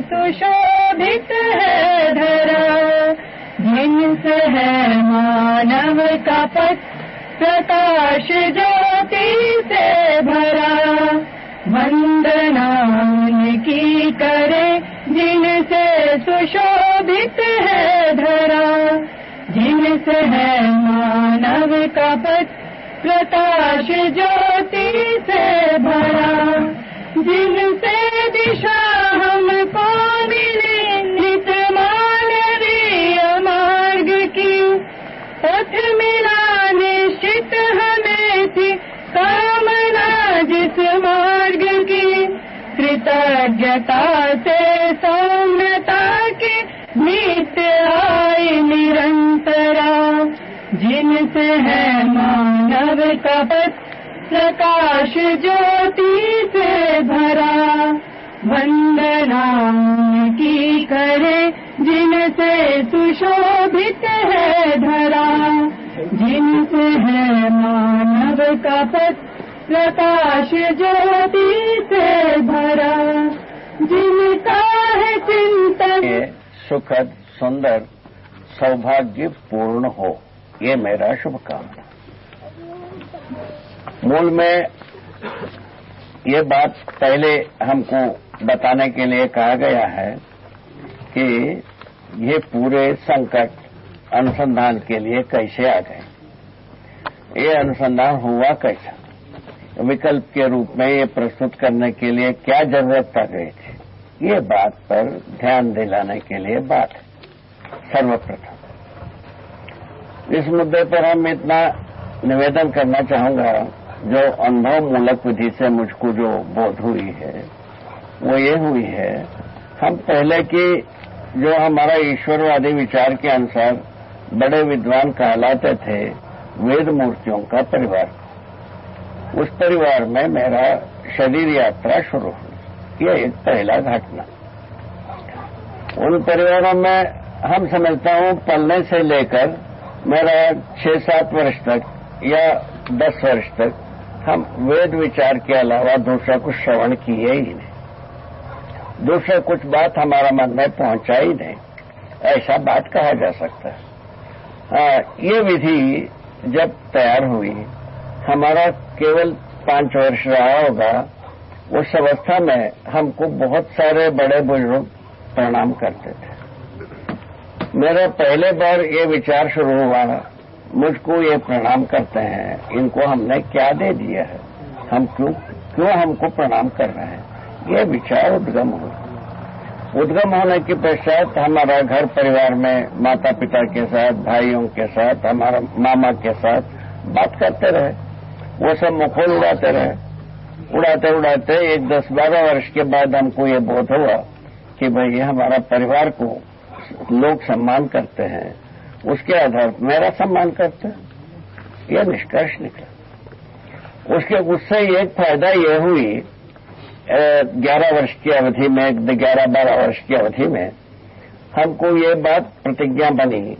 सुशोभित है धरा जिनसे है मानव का पथ प्रकाश ज्योति से भरा। वंदना की करे जिनसे सुशोभित है धरा, जिनसे है मानव का पथ प्रकाश ज्योति ज्योति से भरा वंदना की करे, जिनसे सुशोभित है धरा। जिनसे है मानव का पथ, प्रकाश ज्योति से भरा। जिनका है चिंतन। सुखद, सुंदर सौभाग्य पूर्ण हो, ये मेरा शुभकामना। मूल में ये बात पहले हमको बताने के लिए कहा गया है कि ये पूरे संकट अनुसंधान के लिए कैसे आ गए? ये अनुसंधान हुआ कैसा? विकल्प के रूप में ये प्रस्तुत करने के लिए क्या ज़रूरत पड़ गई थी? ये बात पर ध्यान दिलाने के लिए बात सर्वप्रथम, इस मुद्दे पर हम इतना निवेदन करना चाहूँगा जो अनुभव मूलक विधि से मुझको जो बोध हुई है, वो ये हुई है, हम पहले की जो हमारा ईश्वरवादी विचार के अनुसार बड़े विद्वान कहलाते थे, वेद मूर्तियों का परिवार। उस परिवार में मेरा शरीर यात्रा शुरू हुई। यह एक पहला घटना। उन परिवारों में हम समझता हूँ, पलने से लेकर मेरा छह सात वर्ष तक या दस वर्ष तक हम वेद विचार के अलावा दूसरा कुछ श्रवण किए ही नहीं। दूसरा कुछ बात हमारा मन में पहुँचा ही नहीं। ऐसा बात कहा जा सकता है। आ, ये विधि जब तैयार हुई हमारा केवल पाँच वर्ष रहा होगा उस अवस्था में हमको बहुत सारे बड़े बुज़ुर्ग प्रणाम करते थे। मेरा पहले बार ये विचार शुरू हुआ मुझको ये प्रणाम करते हैं। इनको हमने क्या दे दिया है? हम क्यों क्यों हमको प्रणाम कर रहे हैं? ये विचार उद्गम हो। उद्गम होने के पश्चात हमारा घर परिवार में माता पिता के साथ, भाइयों के साथ, हमारा मामा के साथ बात करते रहे। वो सब मुखोल उड़ाते रहे। उड़ाते उड़ाते एक दस बारह वर्ष के बाद हमको ये बोध हुआ कि भाई हमारा परिवार को लोग सम्मान करते हैं। उसके आधार पर मेरा सम्मान करते यह निष्कर्ष निकला। उसके उससे एक फ़ायदा यह हुई ग्यारह वर्ष की अवधि में ग्यारह बारह वर्ष की अवधि में हमको ये बात प्रतिज्ञा बनी,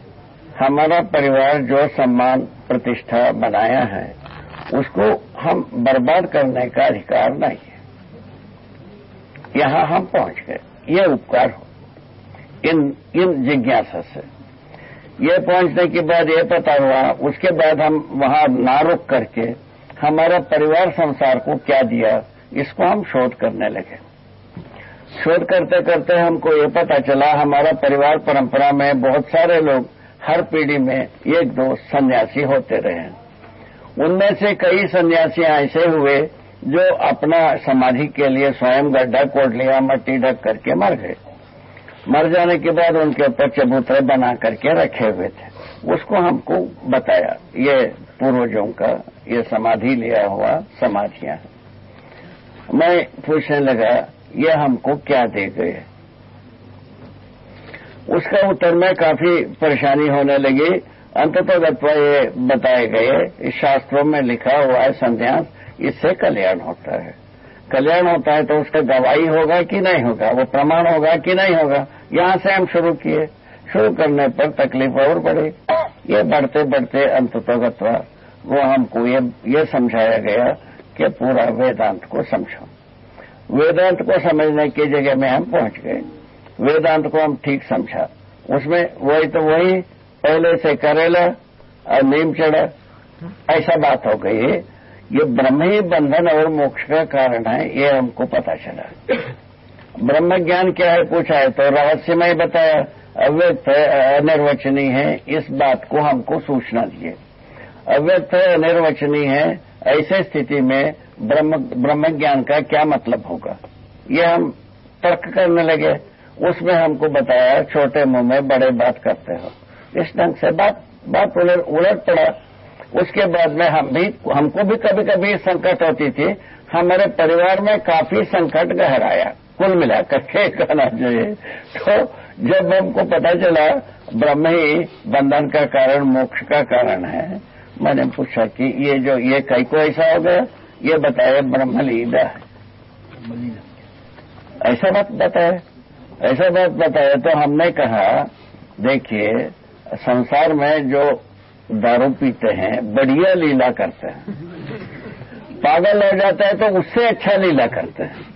हमारा परिवार जो सम्मान प्रतिष्ठा बनाया है, उसको हम बर्बाद करने का अधिकार नहीं है। यहाँ हम पहुँच गए। ये उपकार हो। इन इन जिज्ञासा से। ये पहुँचने के बाद ये पता हुआ, उसके बाद हम वहाँ ना रुक करके हमारा परिवार संसार को क्या दिया, इसको हम शोध करने लगे। शोध करते करते हमको ये पता चला, हमारा परिवार परंपरा में बहुत सारे लोग हर पीढ़ी में एक दो सन्यासी होते रहे उनमें से कई सन्यासी ऐसे हुए जो अपना समाधि के लिए स्वयं गड्ढा कोट लिया, मट्टी ढक करके मर गए। मर जाने के बाद उनके ऊपर चबूतरे बना करके रखे हुए थे। उसको हमको बताया, ये पूर्वजों का, ये समाधि लिया हुआ समाधियाँ हैं। मैं पूछने लगा, ये हमको क्या दे गए? उसका उत्तर में काफ़ी परेशानी होने लगी। अंततः ये बताए गए, शास्त्रों में लिखा हुआ है संन्यास इससे कल्याण होता है। कल्याण होता है तो उसका गवाही होगा कि नहीं होगा, वो प्रमाण होगा कि नहीं होगा, यहाँ से हम शुरू किए। शुरू करने पर तकलीफ़ और बढ़ी। ये बढ़ते बढ़ते अंततोगत्वा वो हमको ये ये समझाया गया कि पूरा वेदांत को समझो। वेदांत को समझने की जगह में हम पहुँच गए। वेदांत को हम ठीक समझा। उसमें वही तो वही, पहले से करेला और नीम चढ़ा, ऐसा बात हो गई। ये ब्रह्म ही बंधन और मोक्ष का कारण है, ये हमको पता चला। ब्रह्म ज्ञान क्या है, पूछा है तो रहस्यमय बताया, अव्यक्त है अनिर्वचनीय है, इस बात को हमको सूचना दिए। अव्यक्त है अनिर्वचनीय है, ऐसे स्थिति में ब्रह्म ज्ञान का क्या मतलब होगा? ये हम तर्क करने लगे। उसमें हमको बताया, छोटे मुँह में बड़े बात करते हो। इस ढंग से बात बात उलट पड़ा। उसके बाद में हम भी, हमको भी कभी कभी संकट होती थी। हमारे परिवार में काफ़ी संकट गहराया कुल मिलाकर के कहना चाहिए। तो जब हमको पता चला, ब्रह्म ही बंधन का कारण, मोक्ष का कारण है, मैंने पूछा कि ये जो, ये कई को ऐसा हो गया? ये बताया ब्रह्म लीला है ऐसा बात बताया। ऐसा बात बताया तो हमने कहा, देखिए, संसार में जो दारू पीते हैं, बढ़िया लीला करते हैं। पागल हो जाता है तो उससे अच्छा लीला करते हैं।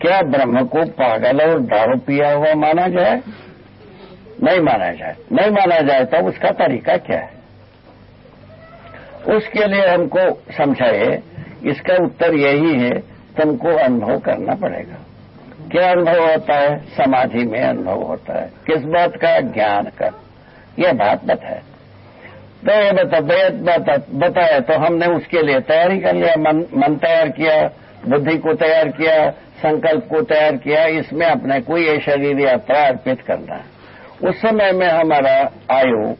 क्या ब्रह्म को पागल और दारू पिया हुआ माना जाए? नहीं माना जाए। नहीं माना जाए तो उसका तरीका क्या है? उसके लिए हमको समझाए इसका उत्तर यही है, तुमको अनुभव करना पड़ेगा। क्या अनुभव होता है? समाधि में अनुभव होता है। किस बात का? ज्ञान का। यह बात बताए। तो बता बता, बताया तो हमने उसके लिए तैयारी कर लिया मन, मन तैयार किया बुद्धि को तैयार किया संकल्प को तैयार किया इसमें अपने को ये शरीर यात्रा अर्पित करना है। उस समय में हमारा आयु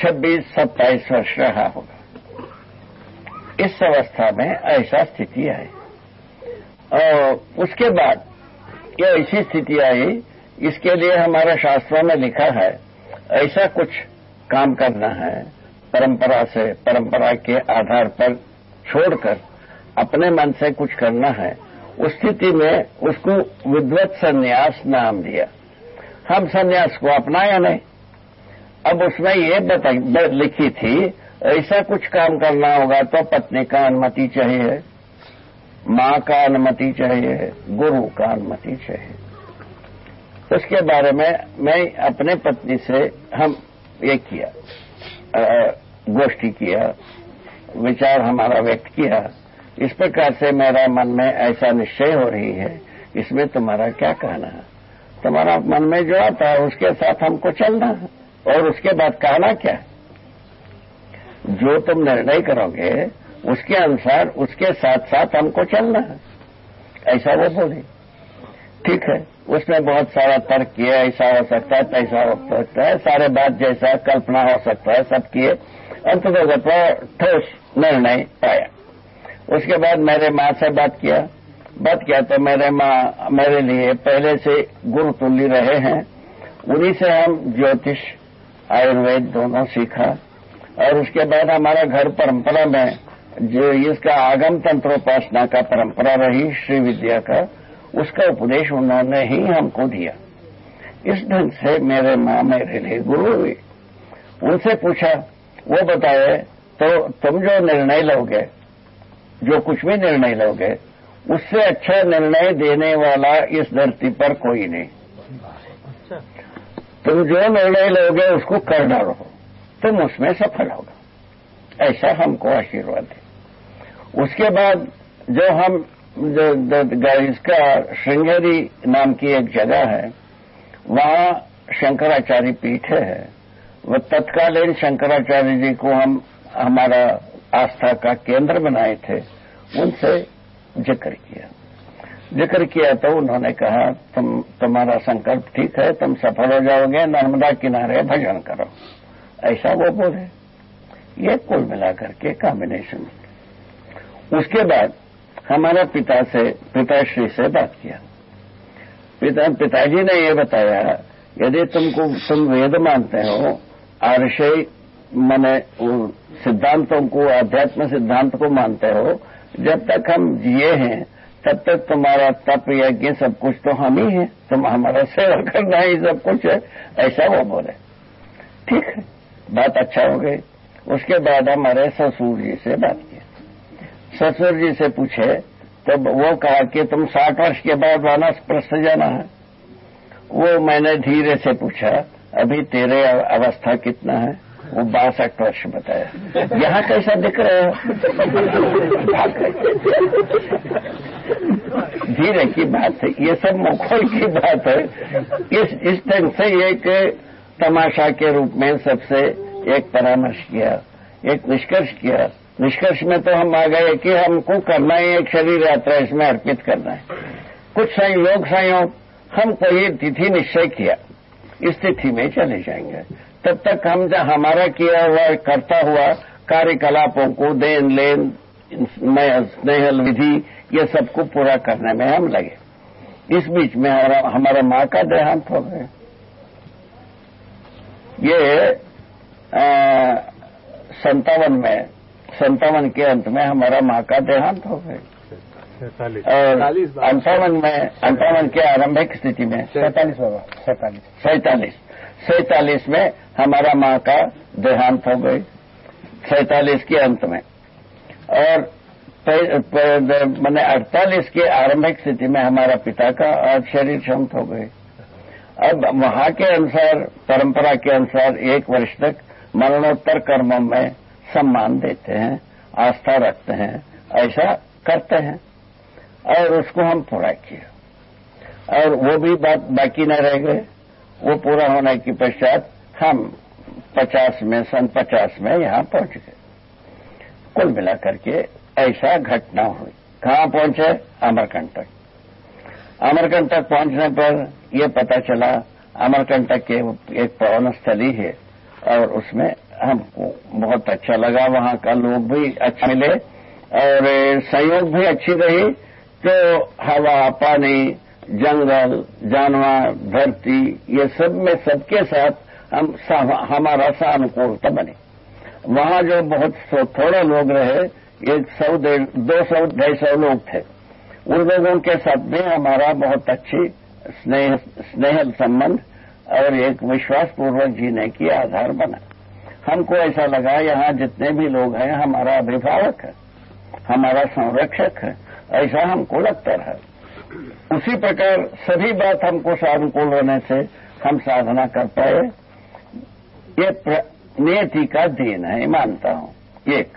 छब्बीस सत्ताईस वर्ष रहा होगा। इस अवस्था में ऐसा स्थिति आई। और उसके बाद ये ऐसी स्थिति आई इसके लिए हमारे शास्त्रों में लिखा है ऐसा कुछ काम करना है, परंपरा से, परंपरा के आधार पर छोड़कर अपने मन से कुछ करना है, उस स्थिति में उसको विद्वत संन्यास नाम दिया। हम संन्यास को अपनाया नहीं। अब उसमें ये लिखी थी, ऐसा कुछ काम करना होगा तो पत्नी का अनुमति चाहिए, माँ का अनुमति चाहिए, गुरु का अनुमति चाहिए। उसके बारे में मैं अपने पत्नी से, हम ये किया गोष्ठी किया, विचार हमारा व्यक्त किया। इस प्रकार से मेरा मन में ऐसा निश्चय हो रही है, इसमें तुम्हारा क्या कहना है? तुम्हारा मन में जो आता है, उसके साथ हमको चलना है। और उसके बाद कहना क्या जो तुम निर्णय करोगे, उसके अनुसार, उसके साथ साथ हमको चलना है। ऐसा वो बोली। ठीक है। उसमें बहुत सारा तर्क किया, ऐसा हो सकता है, तैसा हो सकता है, सारे बात जैसा कल्पना हो सकता है, सब किए। अंतर्गत ठोस निर्णय पाया उसके बाद मेरे माँ से बात किया। बात किया तो मेरे माँ मेरे लिए पहले से गुरु तुल्य रहे हैं। उन्हीं से हम ज्योतिष, आयुर्वेद दोनों सीखा। और उसके बाद हमारा घर परंपरा में जो इसका आगम तंत्रोपासना का परंपरा रही, श्री विद्या का उसका उपदेश उन्होंने ही हमको दिया। इस ढंग से मेरे माँ मेरे लिए गुरु हुई। उनसे पूछा वो बताए तो तुम जो निर्णय लोगे जो कुछ भी निर्णय लोगे उससे अच्छा निर्णय देने वाला इस धरती पर कोई नहीं। तुम जो निर्णय लोगे उसको कर डालो तुम उसमें सफल होगा। ऐसा हमको आशीर्वाद है। उसके बाद जो हम इसका श्रृंगेरी नाम की एक जगह है, वहाँ शंकराचार्य पीठ है। वह तत्कालीन शंकराचार्य जी को हम, हमारा आस्था का केंद्र बनाए थे, उनसे ज़िक्र किया। ज़िक्र किया तो उन्होंने कहा, तुम, तुम्हारा संकल्प ठीक है, तुम सफल हो जाओगे नर्मदा किनारे भजन करो। ऐसा वो बोले। ये कुल मिलाकर के कॉम्बिनेशन उसके बाद हमारे पिता से, पिताश्री से बात किया। पिता, पिताजी ने ये बताया, यदि तुमको, तुम वेद मानते हो आर्षय मैंने सिद्धांतों को अध्यात्म सिद्धांत को मानते हो, जब तक हम जिए हैं, तब तक तुम्हारा तप, यज्ञ सब कुछ तो हम ही है। तुम हमारा सेवा करना ही सब कुछ है, ऐसा वो बोले। ठीक है, बात अच्छा हो गई। उसके बाद हमारे ससुर जी से बात ससुर जी से पूछे तो वो कहा कि तुम साठ वर्ष के बाद वानस प्रस्थ जाना है। वो मैंने धीरे से पूछा, अभी तेरे अवस्था कितना है? वो बासठ वर्ष बताया। यहाँ कैसा दिख रहा है? धीरे की बात है, ये सब मुखोल की बात है। इस इस ढंग से एक तमाशा के रूप में सबसे एक परामर्श किया, एक निष्कर्ष किया। निष्कर्ष में तो हम आ गए कि हमको करना ही, एक शरीर यात्रा इसमें अर्पित करना है। कुछ सही संयोग संयोग हम कोई तिथि निश्चय किया। इस तिथि में चले जाएँगे। तब तक हम हमारा किया हुआ, करता हुआ कार्यकलापों को, देन, लेन स्नेहल, विधि, ये सबको पूरा करने में हम लगे। इस बीच में हमारा हमारा माँ का देहांत हो गया। ये संतावन में संतावन के अंत में हमारा माँ का देहांत हो गया। और अंठावन में अंठावन के आरंभिक स्थिति में सैतालीस बाबा सैतालीस। सैतालीस। सैतालीस में हमारा माँ का देहांत हो गई सैतालीस के अंत में। और मैंने अड़तालीस के आरंभिक स्थिति में हमारा पिता का और शरीर क्षमत हो गई अब वहाँ के अनुसार परंपरा के अनुसार एक वर्ष तक मरणोत्तर कर्मों में सम्मान देते हैं, आस्था रखते हैं, ऐसा करते हैं। और उसको हम पूरा किया और वो भी बात बाकी न रह गए। वो पूरा होने के पश्चात हम पचास में, सन पचास में यहाँ पहुँच गए। कुल मिलाकर के ऐसा घटना हुई। कहाँ पहुँचे? अमरकंटक। अमरकंटक पहुँचने पर यह पता चला, अमरकंटक के एक पवन स्थली है और उसमें हमको बहुत अच्छा लगा, वहाँ का लोग भी अच्छे मिले और सहयोग भी अच्छी रही। तो हवा, पानी, जंगल, जानवर, धरती, ये सब में सबके साथ हम हमारा सानुकूलता बने। वहाँ जो बहुत थोड़े लोग रहे, एक सौ दो सौ, ढाई सौ लोग थे। उन लोगों के साथ में हमारा बहुत अच्छी स्नेह, स्नेहल संबंध और एक विश्वासपूर्वक जीने की आधार बना। हमको ऐसा लगा, यहाँ जितने भी लोग हैं, हमारा अभिभावक है, हमारा संरक्षक है, ऐसा हमको लगता रहा। उसी प्रकार सभी बात हमको सानुकूल होने से हम साधना कर पाए। ये नियति का दिन है मानता हूँ। एक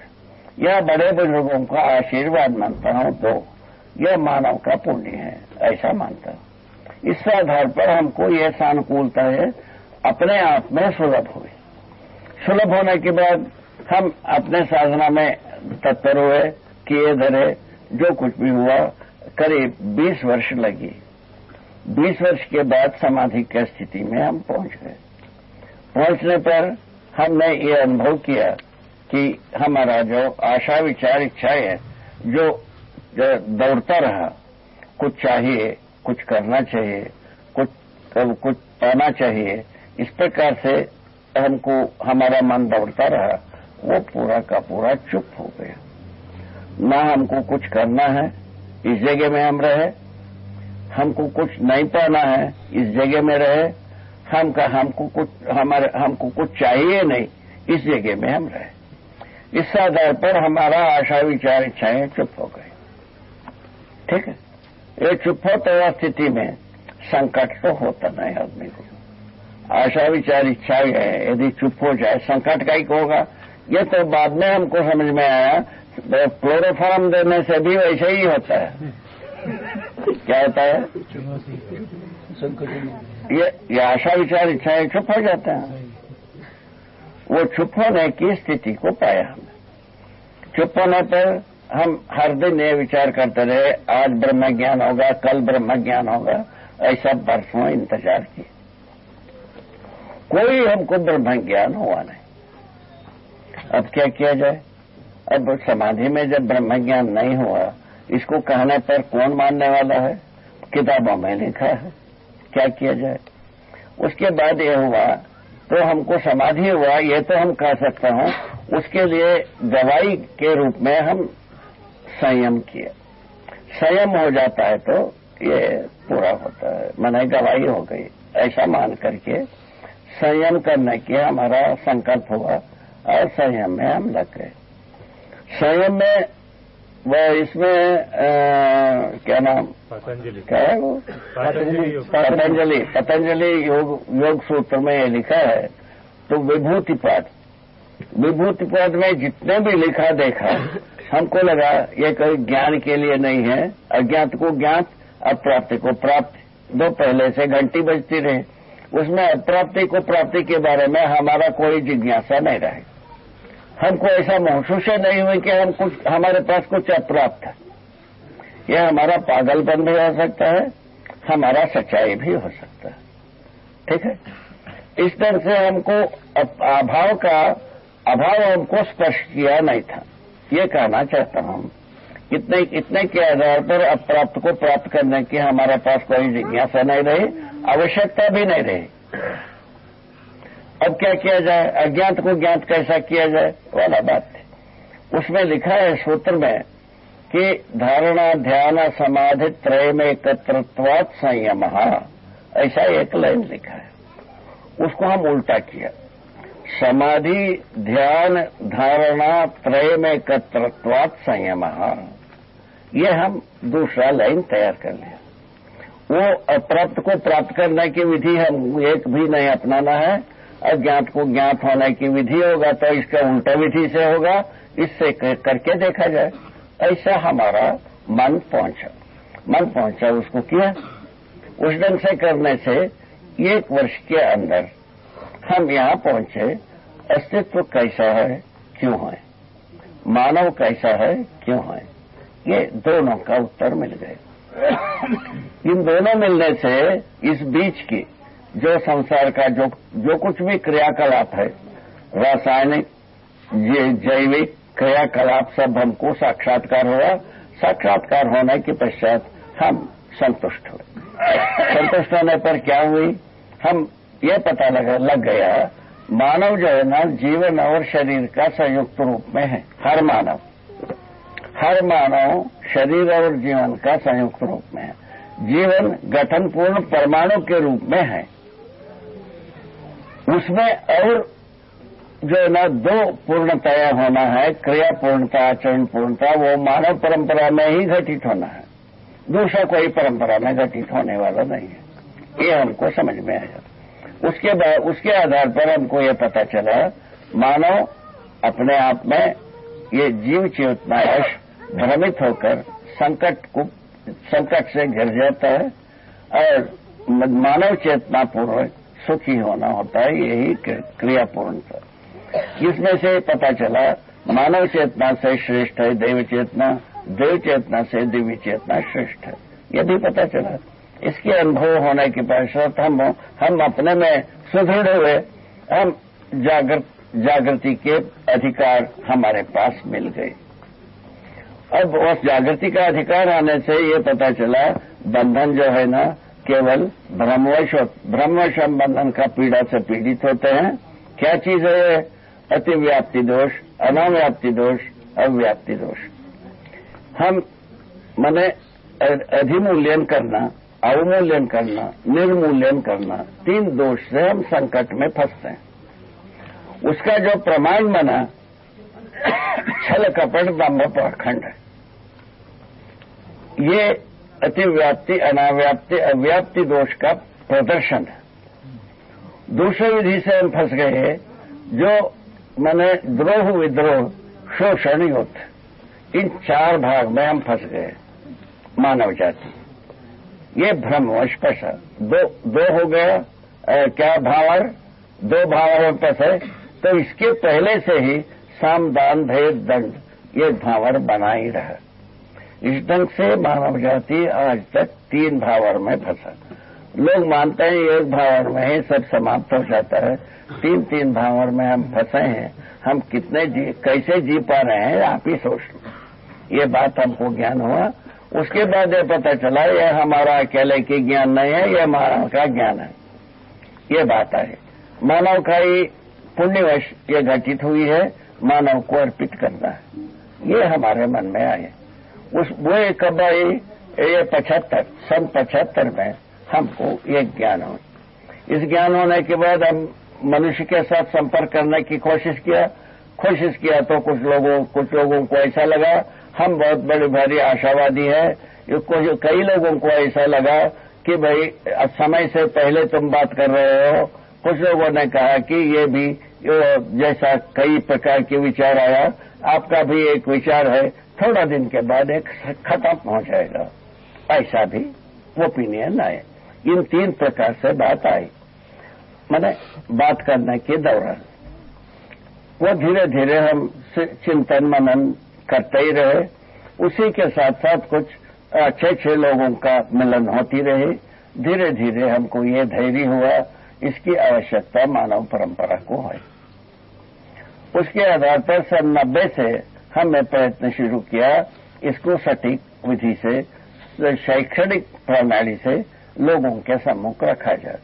यह बड़े बुज़ुर्गों का आशीर्वाद मानता हूँ। दो, यह मानव का पुण्य है, ऐसा मानता हूँ। इस आधार पर हमको यह सानुकूलता है अपने आप में सुलभ हुई। सुलभ होने के बाद हम अपने साधना में तत्पर हुए किए धरे जो कुछ भी हुआ करीब 20 वर्ष लगी। 20 वर्ष के बाद समाधि की स्थिति में हम पहुँच गए। पहुँचने पर हमने ये अनुभव किया कि हमारा जो आशा विचार इच्छा है जो, जो दौड़ता रहा कुछ चाहिए कुछ करना चाहिए कुछ कुछ पाना चाहिए इस प्रकार से हमको हमारा मन दौड़ता रहा, वो पूरा का पूरा चुप हो गया। ना हमको कुछ करना है, इस जगह में हम रहे। हमको कुछ नहीं पाना है, इस जगह में रहे। हम का हमको कुछ, हमारे, हमको कुछ चाहिए नहीं, इस जगह में हम रहे। इस आधार पर हमारा आशा विचार इच्छाएँ चुप हो गई ठीक है? ये चुप होते स्थिति में संकट तो होता नहीं आदमी को। आशा विचार इच्छा यदि चुप हो जाए, संकट का ही होगा। ये तो बाद में हमको समझ में आया तो क्लोरोफॉर्म देने से भी वैसे ही होता है। क्या होता है? ये ये आशा विचार इच्छाएँ चुप हो जाते हैं। वो चुप होने की स्थिति को पाया हमने। चुप होने पर हम हर दिन ये विचार करते रहे, आज ब्रह्म ज्ञान होगा, कल ब्रह्म ज्ञान होगा। ऐसा बरसों इंतज़ार किया। कोई हमको ब्रह्म ज्ञान हुआ नहीं। अब क्या किया जाए? अब समाधि में जब ब्रह्म ज्ञान नहीं हुआ, इसको कहने पर कौन मानने वाला है? किताबों में लिखा है। क्या किया जाए? उसके बाद ये हुआ तो हमको समाधि हुआ, ये तो हम कह सकता हूँ, उसके लिए दवाई के रूप में हम संयम किए। संयम हो जाता है तो ये पूरा होता है। मैंने गवाही हो गई, ऐसा मान करके संयम करने के हमारा संकल्प हुआ और संयम में हम लग गए। संयम में वह इसमें आ, क्या नाम? पतंजलि। क्या है वो? पतंजलि पतंजलि। पतंजलि योग योग सूत्र में ये लिखा है तो विभूतिपाद। विभूतिपाद में जितने भी लिखा देखा हमको लगा ये कोई ज्ञान के लिए नहीं है। अज्ञात को ज्ञात अप्राप्ति को प्राप्त। दो पहले से घंटी बजती रहे। उसमें अप्राप्ति को प्राप्ति के बारे में हमारा कोई जिज्ञासा नहीं रहे। हमको ऐसा महसूस ही नहीं हुई कि हम कुछ, हमारे पास कुछ अप्राप्त है। यह हमारा पागलपन भी हो सकता है, हमारा सच्चाई भी हो सकता है। ठीक है? इस तरह से हमको अभाव का, अभाव हमको स्पष्ट किया नहीं था। ये कहना चाहता हूँ, इतने इतने के आधार पर अप्राप्त को प्राप्त करने की हमारे पास कोई जिज्ञासा नहीं रही। आवश्यकता भी नहीं रही। अब क्या किया जाए? अज्ञात को ज्ञात कैसा किया जाए? वाला बात थी उसमें लिखा है सूत्र में कि धारणा, ध्यान, समाधि, त्रय में एकत्रत्वात संयम। ऐसा एक लाइन लिखा है। उसको हम उल्टा किया। समाधि, ध्यान, धारणा, त्रय में एकत्रत्वात संयम। यह हम दूसरा लाइन तैयार कर लिया। वो अप्राप्त को प्राप्त करने की विधि हम एक भी नहीं अपनाना है। अज्ञात को ज्ञात होने की विधि होगा तो इसका उल्टा विधि से होगा। इससे करके देखा जाए। ऐसा हमारा मन पहुँचा। मन पहुँचा उसको किया। उस ढंग से करने से एक वर्ष के अंदर हम यहाँ पहुँचे। अस्तित्व कैसा है? क्यों है? मानव कैसा है? क्यों है? ये दोनों का उत्तर मिल गए इन दोनों मिलने से इस बीच की जो संसार का जो जो कुछ भी क्रियाकलाप है, रासायनिक, ये जैविक क्रियाकलाप सब हमको साक्षात्कार हुआ। साक्षात्कार होने के पश्चात हम संतुष्ट हुए। संतुष्ट होने पर क्या हुई? हम ये पता लगा, लग गया, मानव जो है ना, जीवन और शरीर का संयुक्त रूप में है, हर मानव। हर मानव शरीर और जीवन का संयुक्त रूप में है। जीवन गठन पूर्ण परमाणु के रूप में है। उसमें और जो ना दो पूर्णतया होना है क्रिया पूर्णता आचरण पूर्णता वो मानव परंपरा में ही घटित होना है। दूसरा कोई परंपरा में घटित होने वाला नहीं है। ये हमको समझ में आया। उसके बाद उसके आधार पर हमको ये पता चला, मानव अपने आप में ये जीव चेतनाश भ्रमित होकर संकट को संकट से घिर जाता है और मानव चेतना पूर्वक सुखी होना होता है, यही क्रियापूर्णता इसमें से पता चला, मानव चेतना से श्रेष्ठ है, देव चेतना देव चेतना से दिव्य चेतना श्रेष्ठ है। यह भी पता चला। इसके अनुभव होने के पश्चात हम हम अपने में सुदृढ़ हुए। हम जागृति के अधिकार हमारे पास मिल गए। अब उस जागृति का अधिकार आने से ये पता चला, बंधन जो है ना, केवल ब्रह्मवश ब्रह्मवश हम बंधन का पीड़ा से पीड़ित होते हैं। क्या चीज़ है अतिव्याप्ति दोष, अनाव्याप्ति दोष, अव्याप्ति दोष। हम मैंने अधिमूल्यन करना, अवमूल्यन करना, निर्मूल्यन करना, तीन दोष से हम संकट में फंसते हैं। उसका जो प्रमाण बना, छल कपट दम्भ पाखंड है ये अतिव्याप्ति अनाव्याप्ति अव्याप्ति दोष का प्रदर्शन है। दूसरे विधि से हम फंस गए हैं जो मैंने द्रोह विद्रोह शोषण युद्ध इन चार भाग में हम फंस गए मानव जाति। ये भ्रमवश फंसा दो दो हो गया आ, क्या भावर? दो भावर में फंसे तो इसके पहले से ही साम दान भेद दंड ये भावर बना ही रहा। इस ढंग से मानव जाति आज तक तीन भावर में फंसा लोग मानते हैं एक भावर में ही सब समाप्त हो जाता है। तीन तीन भावर में हम फंसे हैं। हम कितने जी, कैसे जी पा रहे हैं, आप ही सोच लो। ये बात हमको ज्ञान हुआ। उसके बाद ये पता चला यह हमारा अकेले की ज्ञान नहीं है यह मानव का ज्ञान है। ये बात है। मानव का ही पुण्यवश ये घटित हुई है, मानव को अर्पित करना है। ये हमारे मन में आए उस वो कब आई ये पचहत्तर सन पचहत्तर में हमको ये ज्ञान हो इस ज्ञान होने के बाद हम मनुष्य के साथ संपर्क करने की कोशिश किया। कोशिश किया तो कुछ लोगों कुछ लोगों को ऐसा लगा, हम बहुत बड़े भारी आशावादी है। कई लोगों को ऐसा लगा कि भाई समय से पहले तुम बात कर रहे हो। कुछ लोगों ने कहा कि ये भी जैसा कई प्रकार के विचार आया। आपका भी एक विचार है थोड़ा दिन के बाद एक खत्म हो जाएगा। ऐसा भी ओपिनियन आए। इन तीन प्रकार से बात आई। मैंने बात करने के दौरान वो धीरे धीरे हम चिंतन मनन करते ही रहे। उसी के साथ साथ कुछ अच्छे अच्छे लोगों का मिलन होती रही। धीरे धीरे हमको ये धैर्य हुआ, इसकी आवश्यकता मानव परंपरा को है। उसके आधार पर सन नब्बे से हमने प्रयत्न शुरू किया इसको सटीक विधि से शैक्षणिक प्रणाली से लोगों के सम्मुख रखा जाए।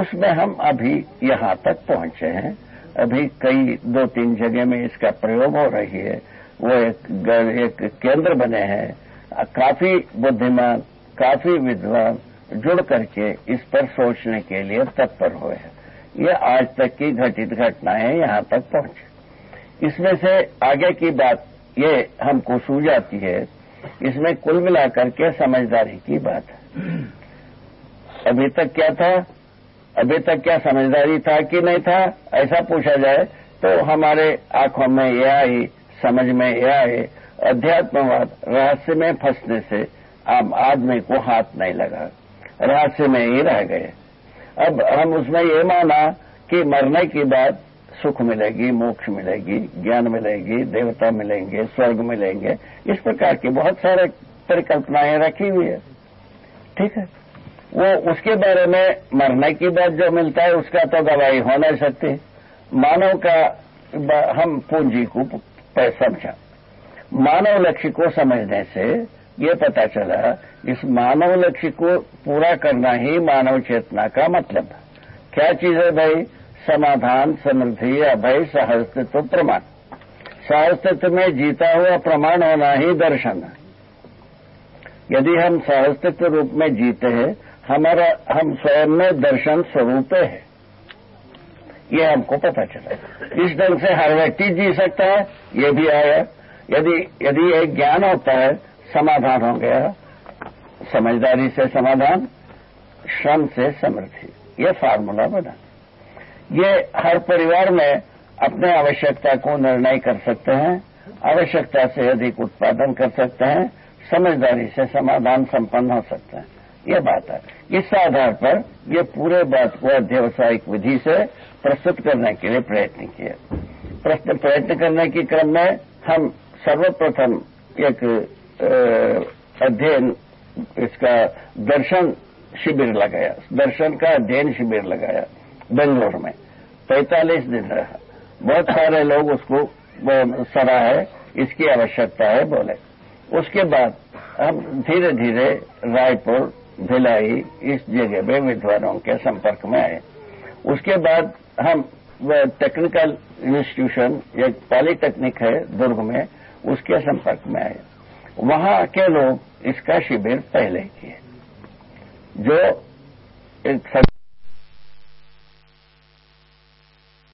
उसमें हम अभी यहाँ तक पहुँचे हैं। अभी कई दो तीन जगह में इसका प्रयोग हो रही है। वो एक, एक केंद्र बने हैं। काफ़ी बुद्धिमान काफ़ी विद्वान जुड़ करके इस पर सोचने के लिए तत्पर हुए हैं। ये आज तक की घटित घटनाएँ यहाँ तक पहुँची। इसमें से आगे की बात ये हमको सूझ आती है, इसमें कुल मिलाकर के समझदारी की बात है। अभी तक क्या था? अभी तक क्या समझदारी था कि नहीं था? ऐसा पूछा जाए तो हमारे आँखों में यह आई, समझ में यह आए अध्यात्मवाद रहस्य में फंसने से आम आदमी को हाथ नहीं लगा, रहस्य में ही रह गए। अब हम उसमें ये माना कि मरने के बाद सुख मिलेगी, मोक्ष मिलेगी, ज्ञान मिलेगी, देवता मिलेंगे, स्वर्ग मिलेंगे। इस प्रकार की बहुत सारे परिकल्पनाएँ रखी हुई है। ठीक है? वो उसके बारे में मरने की बात जो मिलता है, उसका तो गवाही हो नहीं सकती मानव का हम पूंजी को समझा। मानव लक्ष्य को समझने से ये पता चला, इस मानव लक्ष्य को पूरा करना ही मानव चेतना का मतलब क्या चीज़ है भाई? समाधान समृद्धि अभय सहस्तित्व प्रमाण। सहस्तित्व में जीता हुआ प्रमाण होना ही दर्शन है। यदि हम सहस्तित्व रूप में जीते हैं, हमारा, हम स्वयं में दर्शन स्वरूप है। ये हमको पता चला। इस ढंग से हर व्यक्ति जी सकता है, ये भी आया। यदि यदि एक ज्ञान होता है, समाधान हो गया। समझदारी से समाधान, श्रम से समृद्धि। ये फार्मूला बना। ये हर परिवार में अपने आवश्यकता को निर्णय कर सकते हैं, आवश्यकता से अधिक उत्पादन कर सकते हैं, समझदारी से समाधान संपन्न हो सकते हैं। ये बात है। इस आधार पर ये पूरे बात को अध्यवसायिक विधि से प्रस्तुत करने के लिए प्रयत्न किए। प्रयत्न करने के क्रम में हम सर्वप्रथम एक अध्ययन, इसका दर्शन शिविर लगाया। दर्शन का अध्ययन शिविर लगाया, बेंगलोर में। पैंतालीस दिन रहा बहुत सारे लोग उसको सराह है, इसकी आवश्यकता है बोले। उसके बाद हम धीरे धीरे रायपुर, भिलाई, इस जगह में विद्वानों के संपर्क में आए। उसके बाद हम टेक्निकल इंस्टीट्यूशन एक पॉलीटेक्निक है दुर्ग में, उसके संपर्क में आए। वहाँ के लोग इसका शिविर पहले किए। जो एक